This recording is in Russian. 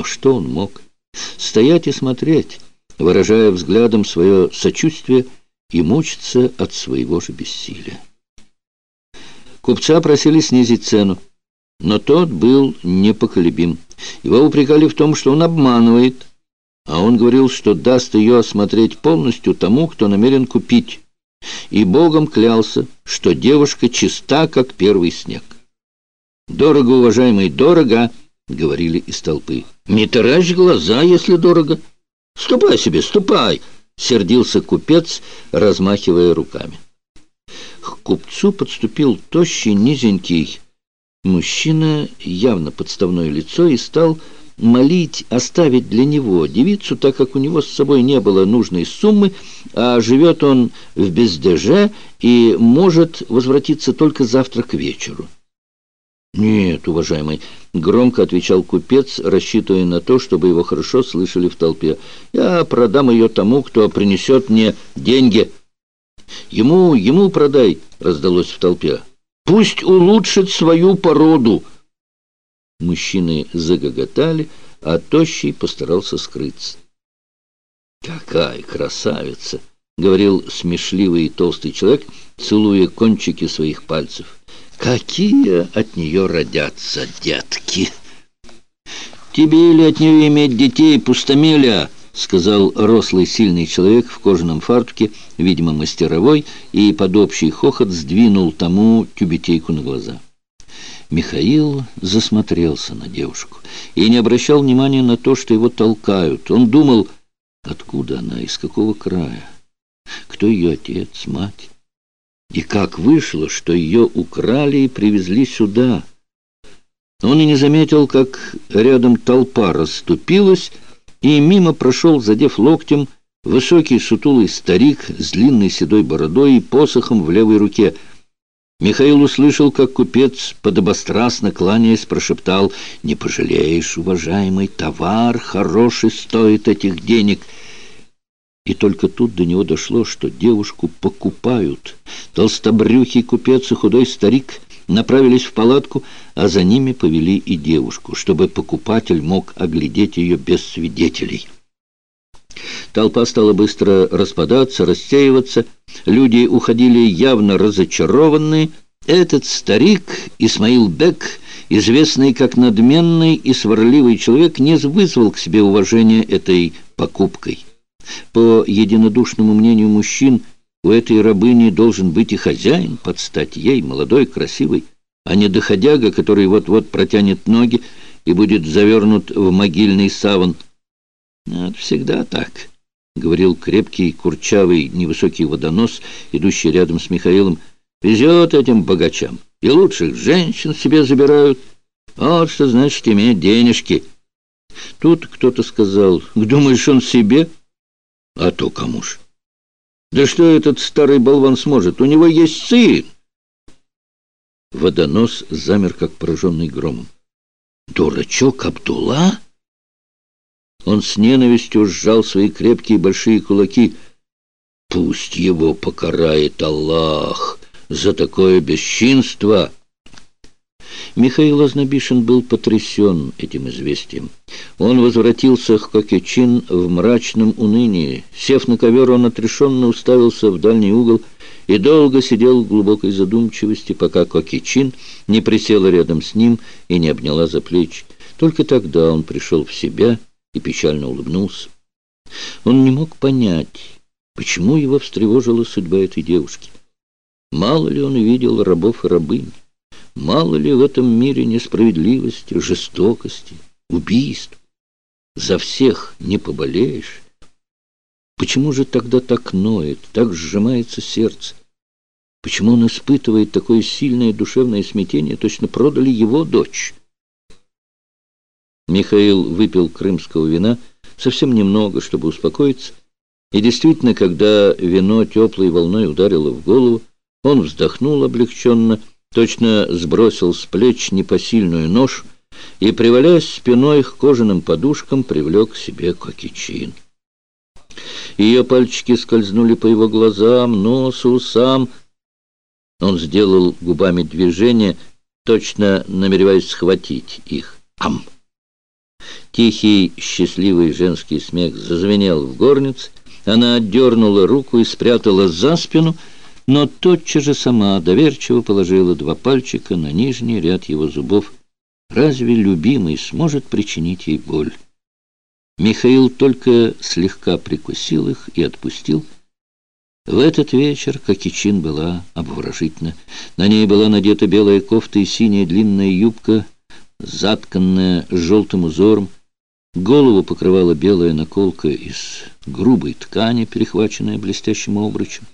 Но что он мог? Стоять и смотреть, выражая взглядом свое сочувствие и мучиться от своего же бессилия. Купца просили снизить цену, но тот был непоколебим. Его упрекали в том, что он обманывает, а он говорил, что даст ее осмотреть полностью тому, кто намерен купить, и Богом клялся, что девушка чиста, как первый снег. «Дорого, уважаемый, дорого!» — говорили из толпы. «Не таращь глаза, если дорого!» «Ступай себе, ступай!» — сердился купец, размахивая руками. К купцу подступил тощий, низенький мужчина, явно подставное лицо, и стал молить оставить для него девицу, так как у него с собой не было нужной суммы, а живет он в бездеже и может возвратиться только завтра к вечеру. «Нет, уважаемый», — громко отвечал купец, рассчитывая на то, чтобы его хорошо слышали в толпе. «Я продам ее тому, кто принесет мне деньги». «Ему, ему продай», — раздалось в толпе. «Пусть улучшит свою породу». Мужчины загоготали, а Тощий постарался скрыться. «Какая красавица!» — говорил смешливый и толстый человек, целуя кончики своих пальцев. «Какие от нее родятся детки!» «Тебе ли от нее иметь детей, пустомеля?» — сказал рослый сильный человек в кожаном фартуке, видимо, мастеровой, и под общий хохот сдвинул тому тюбетейку на глаза. Михаил засмотрелся на девушку и не обращал внимания на то, что его толкают. Он думал, откуда она, из какого края, кто ее отец, мать. И как вышло, что ее украли и привезли сюда. Он и не заметил, как рядом толпа расступилась, и мимо прошел, задев локтем, высокий сутулый старик с длинной седой бородой и посохом в левой руке — Михаил услышал, как купец, подобострастно кланяясь, прошептал «Не пожалеешь, уважаемый, товар хороший стоит этих денег». И только тут до него дошло, что девушку покупают. Толстобрюхий купец и худой старик направились в палатку, а за ними повели и девушку, чтобы покупатель мог оглядеть ее без свидетелей. Толпа стала быстро распадаться, рассеиваться. Люди уходили явно разочарованные. Этот старик, Исмаил Бек, известный как надменный и сварливый человек, не вызвал к себе уважения этой покупкой. По единодушному мнению мужчин, у этой рабыни должен быть и хозяин под стать ей, молодой, красивый, а не доходяга, который вот-вот протянет ноги и будет завернут в могильный саван. Всегда так. — говорил крепкий, курчавый, невысокий водонос, идущий рядом с Михаилом. «Везет этим богачам, и лучших женщин себе забирают. Вот что значит иметь денежки». Тут кто-то сказал, «Думаешь, он себе?» «А то кому ж?» «Да что этот старый болван сможет? У него есть сын!» Водонос замер, как пораженный громом. «Дурачок Абдулла?» Он с ненавистью сжал свои крепкие большие кулаки. «Пусть его покарает Аллах за такое бесчинство!» Михаил Ознобишин был потрясен этим известием. Он возвратился к Кокечин в мрачном унынии. Сев на ковер, он отрешенно уставился в дальний угол и долго сидел в глубокой задумчивости, пока Кокечин не присела рядом с ним и не обняла за плечи. Только тогда он пришел в себя и печально улыбнулся. Он не мог понять, почему его встревожила судьба этой девушки. Мало ли он видел рабов и рабынь, мало ли в этом мире несправедливости, жестокости, убийств. За всех не поболеешь. Почему же тогда так ноет, так сжимается сердце? Почему он испытывает такое сильное душевное смятение, точно продали его дочь? Михаил выпил крымского вина совсем немного, чтобы успокоиться. И действительно, когда вино теплой волной ударило в голову, он вздохнул облегченно, точно сбросил с плеч непосильную нож и, привалясь спиной к кожаным подушкам, привлек к себе Кокичин. Ее пальчики скользнули по его глазам, носу, усам. Он сделал губами движение, точно намереваясь схватить их. Ам! Тихий, счастливый женский смех зазвенел в горнице. Она отдернула руку и спрятала за спину, но тотчас же сама доверчиво положила два пальчика на нижний ряд его зубов. Разве любимый сможет причинить ей боль? Михаил только слегка прикусил их и отпустил. В этот вечер Кокичин была обворожительна. На ней была надета белая кофта и синяя длинная юбка, затканная желтым узором. Голову покрывала белая наколка из грубой ткани, перехваченная блестящим обручем.